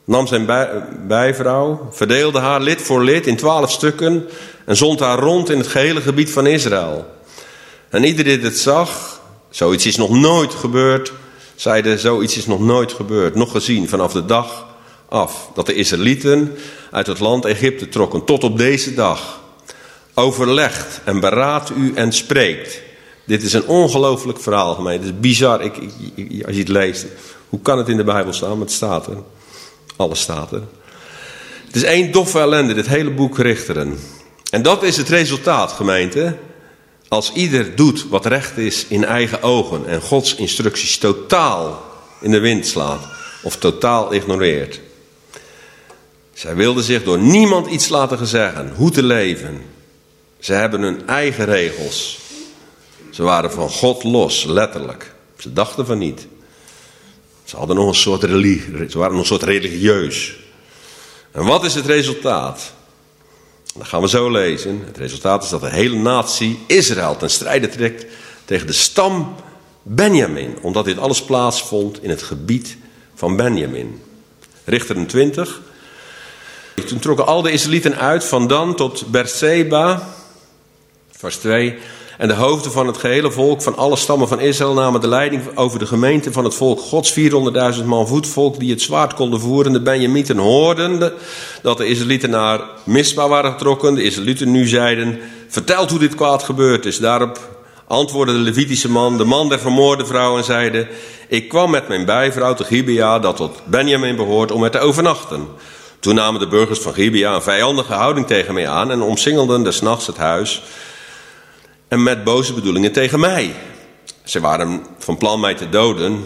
nam zijn bij, bijvrouw, verdeelde haar lid voor lid in twaalf stukken en zond haar rond in het gehele gebied van Israël. En ieder die dit zag, zoiets is nog nooit gebeurd, zeide zoiets is nog nooit gebeurd, nog gezien vanaf de dag af dat de Israëlieten uit het land Egypte trokken tot op deze dag. Overlegt en beraadt u en spreekt. Dit is een ongelooflijk verhaal mij. Het is bizar ik, ik, als je het leest. Hoe kan het in de Bijbel staan? Maar het staat er. Alles staat er. Het is één doffe ellende, dit hele boek Richteren. En dat is het resultaat, gemeente. Als ieder doet wat recht is in eigen ogen en Gods instructies totaal in de wind slaat of totaal ignoreert. Zij wilden zich door niemand iets laten zeggen hoe te leven. Ze hebben hun eigen regels. Ze waren van God los, letterlijk. Ze dachten van niet. Ze hadden nog een soort religie, ze waren nog een soort religieus. En wat is het resultaat? Dat gaan we zo lezen. Het resultaat is dat de hele natie Israël ten strijde trekt tegen de stam Benjamin. Omdat dit alles plaatsvond in het gebied van Benjamin. Richter 20. Toen trokken al de Israëlieten uit van Dan tot Berseba. Vers 2. En de hoofden van het gehele volk, van alle stammen van Israël, namen de leiding over de gemeente van het volk Gods. 400.000 man voetvolk die het zwaard konden voeren. De Benjamieten hoorden dat de Israëlieten naar Mispa waren getrokken. De Israëlieten nu zeiden, vertelt hoe dit kwaad gebeurd is. Daarop antwoordde de Levitische man, de man der vermoorde vrouw, en zeide: Ik kwam met mijn bijvrouw te Gibea, dat tot Benjamin behoort, om er te overnachten. Toen namen de burgers van Gibea een vijandige houding tegen mij aan en omsingelden des nachts het huis en met boze bedoelingen tegen mij. Ze waren van plan mij te doden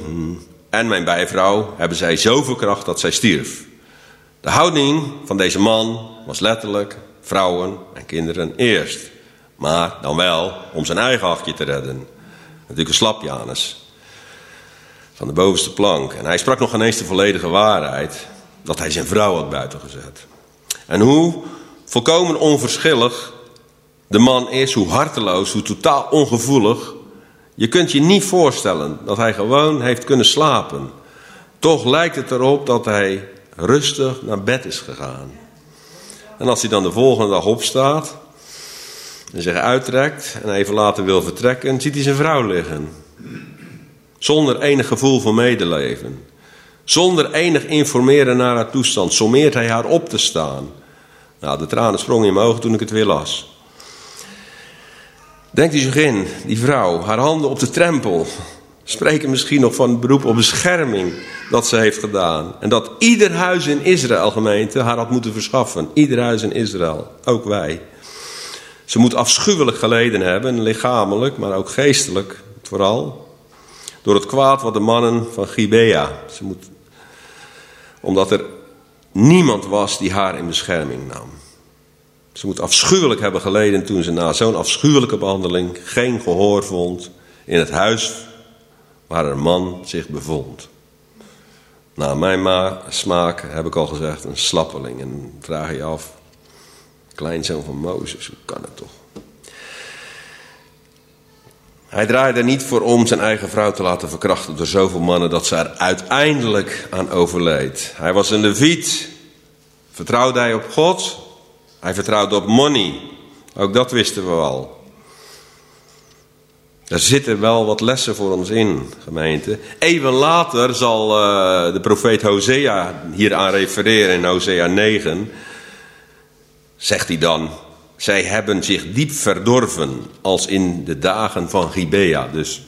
en mijn bijvrouw hebben zij zoveel kracht dat zij stierf. De houding van deze man was letterlijk vrouwen en kinderen eerst. Maar dan wel om zijn eigen hachje te redden. Natuurlijk een slapjanus. Van de bovenste plank. En hij sprak nog ineens de volledige waarheid. Dat hij zijn vrouw had buiten gezet. En hoe volkomen onverschillig de man is, hoe harteloos, hoe totaal ongevoelig. Je kunt je niet voorstellen dat hij gewoon heeft kunnen slapen. Toch lijkt het erop dat hij rustig naar bed is gegaan. En als hij dan de volgende dag opstaat en zich uittrekt en even later wil vertrekken, ziet hij zijn vrouw liggen. Zonder enig gevoel van medeleven. Zonder enig informeren naar haar toestand, sommeert hij haar op te staan. Nou, de tranen sprongen in mijn ogen toen ik het weer las. Denkt u zich in, die vrouw, haar handen op de trempel, spreken misschien nog van het beroep op bescherming dat ze heeft gedaan. En dat ieder huis in Israël, gemeente, haar had moeten verschaffen. Ieder huis in Israël, ook wij. Ze moet afschuwelijk geleden hebben, lichamelijk, maar ook geestelijk vooral. Door het kwaad wat de mannen van Gibea. Ze moet, omdat er niemand was die haar in bescherming nam. Ze moet afschuwelijk hebben geleden toen ze na zo'n afschuwelijke behandeling geen gehoor vond in het huis waar een man zich bevond. Na mijn smaak heb ik al gezegd een slappeling. En vraag je af, kleinzoon van Mozes, hoe kan het toch? Hij draaide er niet voor om zijn eigen vrouw te laten verkrachten door zoveel mannen dat ze er uiteindelijk aan overleed. Hij was een leviet. Vertrouwde hij op God? Hij vertrouwde op money. Ook dat wisten we al. Er zitten wel wat lessen voor ons in, gemeente. Even later zal uh, de profeet Hosea hier aan refereren in Hosea 9. Zegt hij dan, zij hebben zich diep verdorven als in de dagen van Gibea. Dus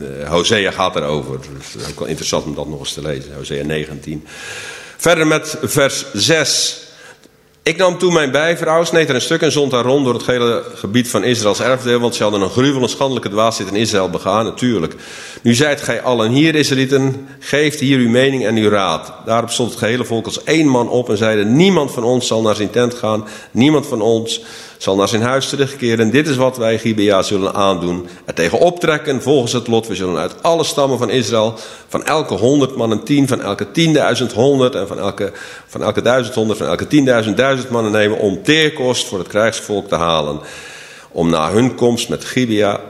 uh, Hosea gaat erover. Het is ook wel interessant om dat nog eens te lezen, Hosea 19. Verder met vers 6. Ik nam toen mijn bijvrouw, sneed er een stuk en zond haar rond door het hele gebied van Israëls erfdeel, want ze hadden een gruwel en schandelijke dwaasheid in Israël begaan, natuurlijk. Nu zijt gij allen hier, Israëlieten, geeft hier uw mening en uw raad. Daarop stond het gehele volk als één man op en zeiden, niemand van ons zal naar zijn tent gaan, niemand van ons zal naar zijn huis terugkeren. Dit is wat wij Gibea zullen aandoen. Er tegen optrekken volgens het lot. We zullen uit alle stammen van Israël, van elke honderd mannen tien, van elke tienduizend honderd en van elke, van elke duizend honderd, van elke tienduizend duizend mannen nemen om teerkost voor het krijgsvolk te halen. Om na hun komst met Gibea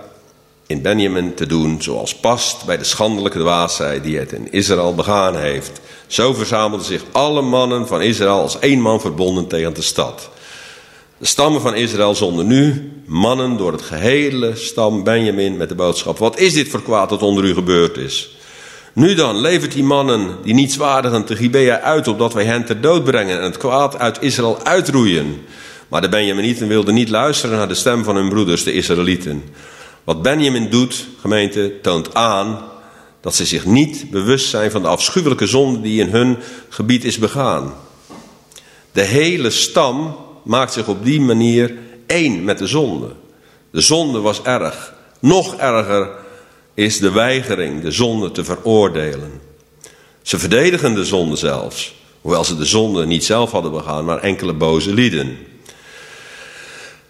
in Benjamin te doen zoals past bij de schandelijke dwaasheid die het in Israël begaan heeft. Zo verzamelden zich alle mannen van Israël als één man verbonden tegen de stad. De stammen van Israël zonden nu mannen door het gehele stam Benjamin met de boodschap: Wat is dit voor kwaad dat onder u gebeurd is? Nu dan, levert die mannen die nietswaardigen te Gibea uit, opdat wij hen ter dood brengen en het kwaad uit Israël uitroeien. Maar de Benjaminieten wilden niet luisteren naar de stem van hun broeders, de Israëlieten. Wat Benjamin doet, gemeente, toont aan dat ze zich niet bewust zijn van de afschuwelijke zonde die in hun gebied is begaan. De hele stam maakt zich op die manier één met de zonde. De zonde was erg. Nog erger is de weigering de zonde te veroordelen. Ze verdedigen de zonde zelfs, hoewel ze de zonde niet zelf hadden begaan, maar enkele boze lieden.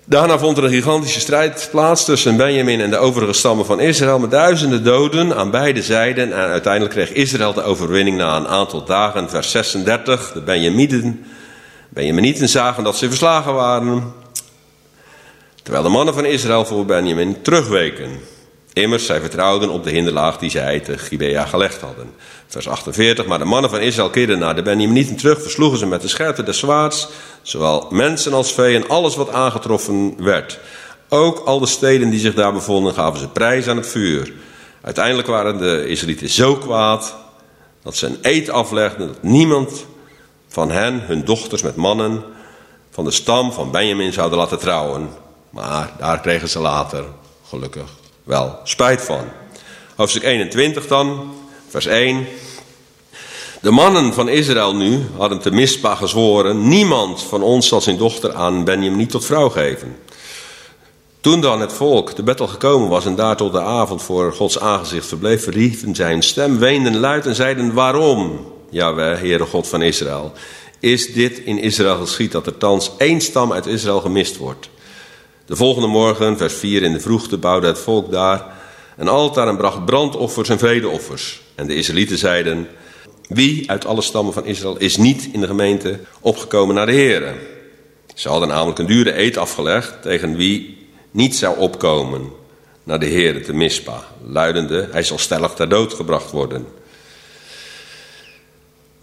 Daarna vond er een gigantische strijd plaats tussen Benjamin en de overige stammen van Israël met duizenden doden aan beide zijden. En uiteindelijk kreeg Israël de overwinning na een aantal dagen. Vers 36, de Benjamiden Benjaminieten zagen dat ze verslagen waren, terwijl de mannen van Israël voor Benjamin terugweken. Immers, zij vertrouwden op de hinderlaag die zij te Gibea gelegd hadden. Vers 48, maar de mannen van Israël keerden naar de Benjaminieten terug, versloegen ze met de scherpte des zwaards, zowel mensen als vee en alles wat aangetroffen werd. Ook al de steden die zich daar bevonden gaven ze prijs aan het vuur. Uiteindelijk waren de Israëlieten zo kwaad dat ze een eed aflegden dat niemand van hen hun dochters met mannen van de stam van Benjamin zouden laten trouwen. Maar daar kregen ze later gelukkig wel spijt van. Hoofdstuk 21 dan, vers 1. De mannen van Israël nu hadden te mispa gezworen: Niemand van ons zal zijn dochter aan Benjamin niet tot vrouw geven. Toen dan het volk de Bethel gekomen was en daar tot de avond voor Gods aangezicht verbleef, verhieven zij stem, weenden luid en zeiden: Waarom, Jawel, Heere God van Israël, is dit in Israël geschied dat er thans één stam uit Israël gemist wordt? De volgende morgen, vers 4 in de vroegte, bouwde het volk daar een altaar en bracht brandoffers en vredeoffers. En de Israëlieten zeiden: Wie uit alle stammen van Israël is niet in de gemeente opgekomen naar de Heere? Ze hadden namelijk een dure eed afgelegd tegen wie niet zou opkomen naar de Heere te Mispa, luidende: Hij zal stellig ter dood gebracht worden.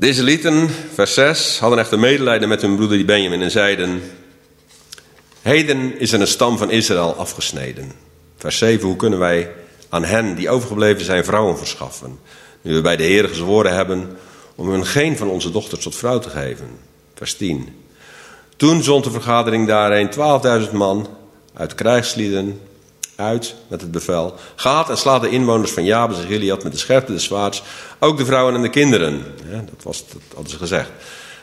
De Israëlieten, vers 6, hadden echter medelijden met hun broeder Benjamin en zeiden: Heden is er een stam van Israël afgesneden. Vers 7, hoe kunnen wij aan hen die overgebleven zijn vrouwen verschaffen, nu we bij de Heer gezworen hebben om hun geen van onze dochters tot vrouw te geven? Vers 10. Toen zond de vergadering daarheen 12.000 man uit krijgslieden uit met het bevel. Gaat en slaat de inwoners van Jabes en Gilead met de scherpte des zwaards, ook de vrouwen en de kinderen. Ja, dat, was, dat hadden ze gezegd.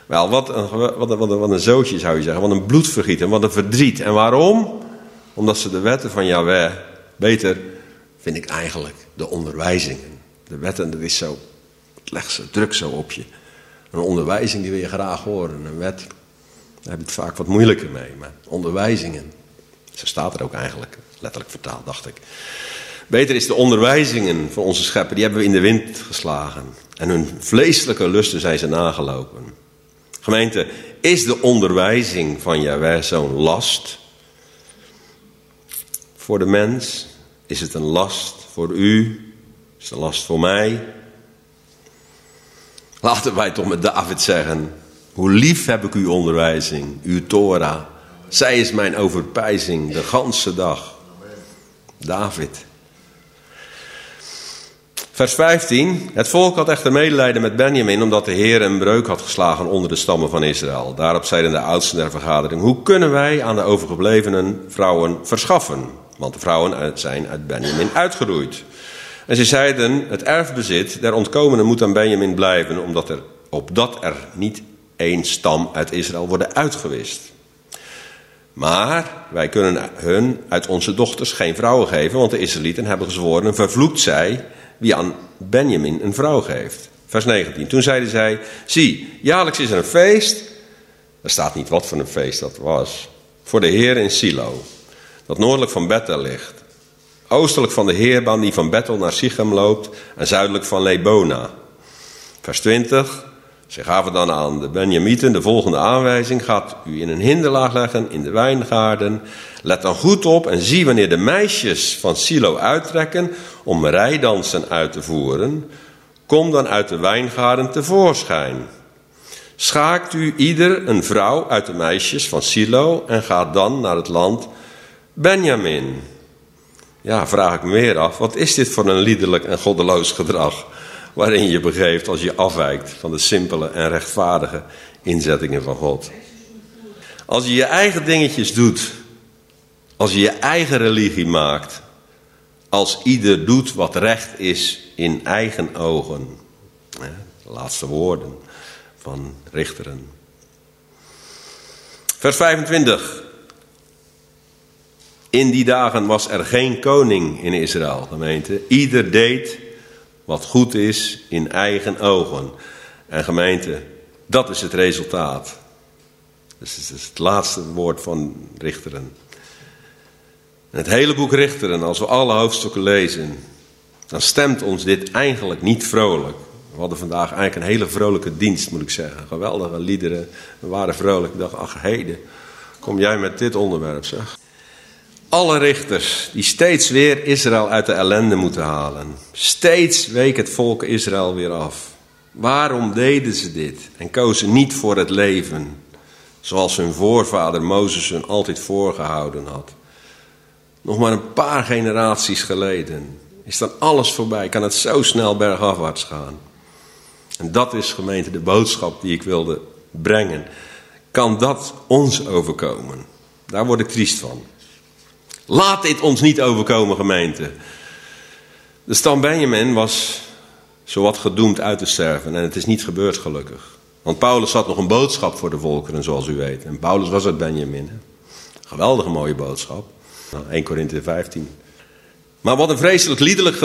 Wel, wat een, wat, een, wat, een, wat een zootje zou je zeggen. Wat een bloedvergieten, wat een verdriet. En waarom? Omdat ze de wetten van Yahweh, beter vind ik eigenlijk de onderwijzingen. De wetten, dat is zo, het legt ze druk zo op je. Een onderwijzing die wil je graag horen. Een wet, daar heb je het vaak wat moeilijker mee. Maar onderwijzingen, zo staat er ook eigenlijk, letterlijk vertaald, dacht ik. Beter is de onderwijzingen van onze schepper, die hebben we in de wind geslagen. En hun vleeselijke lusten zijn ze nagelopen. Gemeente, is de onderwijzing van Jahweh zo'n last voor de mens? Is het een last voor u? Is het een last voor mij? Laten wij toch met David zeggen: Hoe lief heb ik uw onderwijzing, uw Torah. Zij is mijn overpijzing de ganse dag. David. Vers 15. Het volk had echter medelijden met Benjamin, omdat de Heer een breuk had geslagen onder de stammen van Israël. Daarop zeiden de oudsten der vergadering: Hoe kunnen wij aan de overgeblevenen vrouwen verschaffen? Want de vrouwen zijn uit Benjamin uitgeroeid. En ze zeiden: Het erfbezit der ontkomenen moet aan Benjamin blijven, omdat er, opdat er niet één stam uit Israël worden uitgewist. Maar wij kunnen hun uit onze dochters geen vrouwen geven, want de Israëlieten hebben gezworen: vervloekt zij wie aan Benjamin een vrouw geeft. Vers 19. Toen zeiden zij: Zie, jaarlijks is er een feest. Er staat niet wat voor een feest dat was. Voor de Heer in Silo, dat noordelijk van Bethel ligt. Oostelijk van de Heerbaan die van Bethel naar Sichem loopt en zuidelijk van Lebona. Vers 20. Ze gaven dan aan de Benjamieten de volgende aanwijzing: Gaat u in een hinderlaag leggen in de wijngaarden. Let dan goed op en zie wanneer de meisjes van Silo uittrekken om rijdansen uit te voeren. Kom dan uit de wijngaarden tevoorschijn. Schaakt u ieder een vrouw uit de meisjes van Silo en gaat dan naar het land Benjamin. Ja, vraag ik me weer af, wat is dit voor een liederlijk en goddeloos gedrag? Waarin je begeeft als je afwijkt van de simpele en rechtvaardige inzettingen van God. Als je je eigen dingetjes doet, als je je eigen religie maakt, als ieder doet wat recht is in eigen ogen. Laatste woorden van Richteren. Vers 25. In die dagen was er geen koning in Israël, gemeente. Ieder deed wat goed is in eigen ogen. En gemeente, dat is het resultaat. Dus is het laatste woord van Richteren. het hele boek Richteren, als we alle hoofdstukken lezen, dan stemt ons dit eigenlijk niet vrolijk. We hadden vandaag eigenlijk een hele vrolijke dienst, moet ik zeggen. Geweldige liederen, we waren vrolijk. Ik dacht, ach heden, kom jij met dit onderwerp, zeg alle richters die steeds weer Israël uit de ellende moeten halen. Steeds week het volk Israël weer af. Waarom deden ze dit en kozen niet voor het leven, zoals hun voorvader Mozes hun altijd voorgehouden had? Nog maar een paar generaties geleden. Is dan alles voorbij? Kan het zo snel bergafwaarts gaan? En dat is gemeente de boodschap die ik wilde brengen. Kan dat ons overkomen? Daar word ik triest van. Laat dit ons niet overkomen, gemeente. De stam Benjamin was zowat gedoemd uit te sterven. En het is niet gebeurd, gelukkig. Want Paulus had nog een boodschap voor de volkeren, zoals u weet. En Paulus was uit Benjamin. Geweldige mooie boodschap. 1 nou, Korinthe 15. Maar wat een vreselijk liederlijk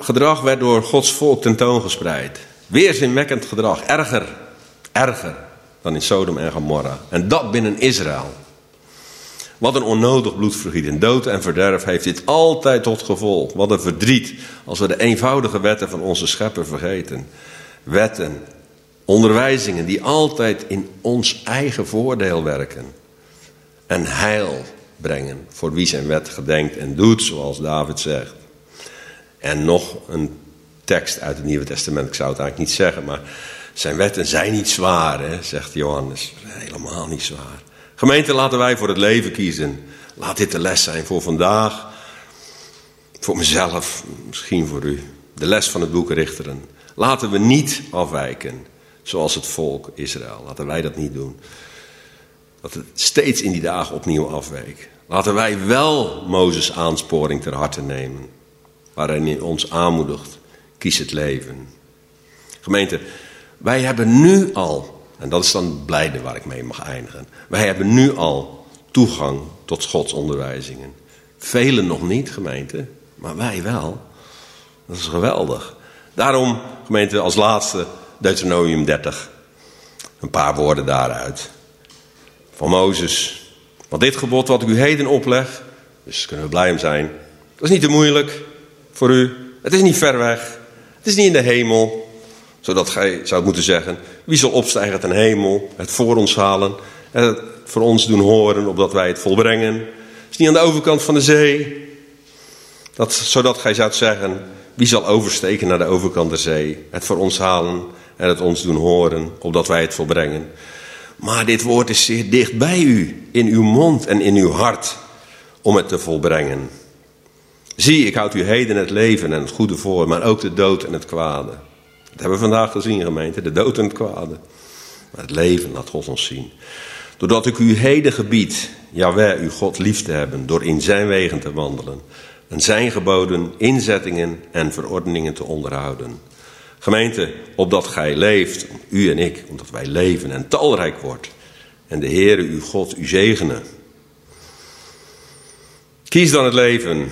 gedrag werd door Gods volk tentoongespreid. Weerzinwekkend gedrag. Erger, erger dan in Sodom en Gomorra. En dat binnen Israël. Wat een onnodig bloedvergieten. Dood en verderf heeft dit altijd tot gevolg. Wat een verdriet als we de eenvoudige wetten van onze schepper vergeten. Wetten, onderwijzingen die altijd in ons eigen voordeel werken. En heil brengen voor wie zijn wet gedenkt en doet, zoals David zegt. En nog een tekst uit het Nieuwe Testament, ik zou het eigenlijk niet zeggen, maar zijn wetten zijn niet zwaar, hè, zegt Johannes. Helemaal niet zwaar. Gemeente, laten wij voor het leven kiezen. Laat dit de les zijn voor vandaag, voor mezelf, misschien voor u. De les van het boek Richteren. Laten we niet afwijken, zoals het volk Israël. Laten wij dat niet doen. Dat het steeds in die dagen opnieuw afweek. Laten wij wel Mozes aansporing ter harte nemen. Waarin hij ons aanmoedigt. Kies het leven. Gemeente, wij hebben nu al, en dat is dan blijde waar ik mee mag eindigen. Wij hebben nu al toegang tot Gods onderwijzingen. Velen nog niet, gemeente, maar wij wel. Dat is geweldig. Daarom, gemeente, als laatste Deuteronomium 30. Een paar woorden daaruit van Mozes. Want dit gebod wat ik u heden opleg, dus kunnen we blij om zijn. Dat is niet te moeilijk voor u. Het is niet ver weg. Het is niet in de hemel. Zodat gij zou moeten zeggen, wie zal opstijgen ten hemel, het voor ons halen en het voor ons doen horen, opdat wij het volbrengen. Is niet aan de overkant van de zee. Dat, zodat gij zou zeggen, wie zal oversteken naar de overkant der zee, het voor ons halen en het ons doen horen, opdat wij het volbrengen. Maar dit woord is zeer dicht bij u, in uw mond en in uw hart, om het te volbrengen. Zie, ik houd u heden het leven en het goede voor, maar ook de dood en het kwade. Dat hebben we vandaag gezien, gemeente, de dood en het kwade. Maar het leven laat God ons zien. Doordat ik u heden gebied, Jawel, uw God lief te hebben, door in zijn wegen te wandelen, en zijn geboden, inzettingen en verordeningen te onderhouden Gemeente, opdat gij leeft, u en ik, omdat wij leven en talrijk wordt. En de Heere, uw God, u zegenen. Kies dan het leven,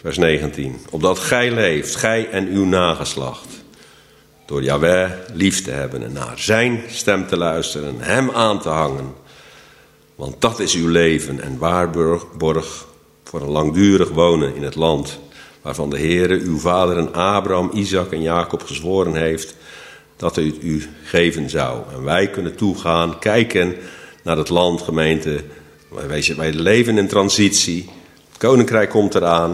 vers 19, opdat gij leeft, gij en uw nageslacht. Door Yahweh lief te hebben en naar zijn stem te luisteren, hem aan te hangen. Want dat is uw leven en waarborg voor een langdurig wonen in het land waarvan de Heere uw vaderen Abraham, Isaac en Jacob gezworen heeft dat hij het u geven zou. En wij kunnen toegaan, kijken naar het land, gemeente. Wij leven in transitie. Het koninkrijk komt eraan.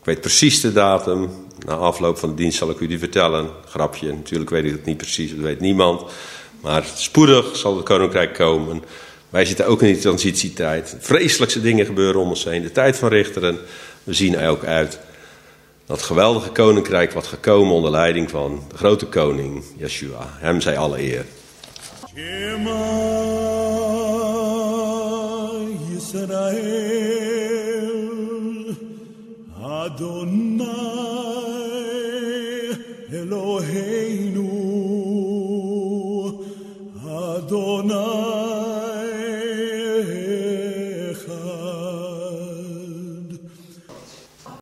Ik weet precies de datum. Na afloop van de dienst zal ik u die vertellen. Grapje, natuurlijk weet ik het niet precies, dat weet niemand. Maar spoedig zal het koninkrijk komen. Wij zitten ook in die transitietijd. Vreselijkste dingen gebeuren om ons heen. De tijd van richteren. We zien er ook uit dat geweldige koninkrijk wat gekomen onder leiding van de grote koning Yeshua. Hem zij alle eer. Adonai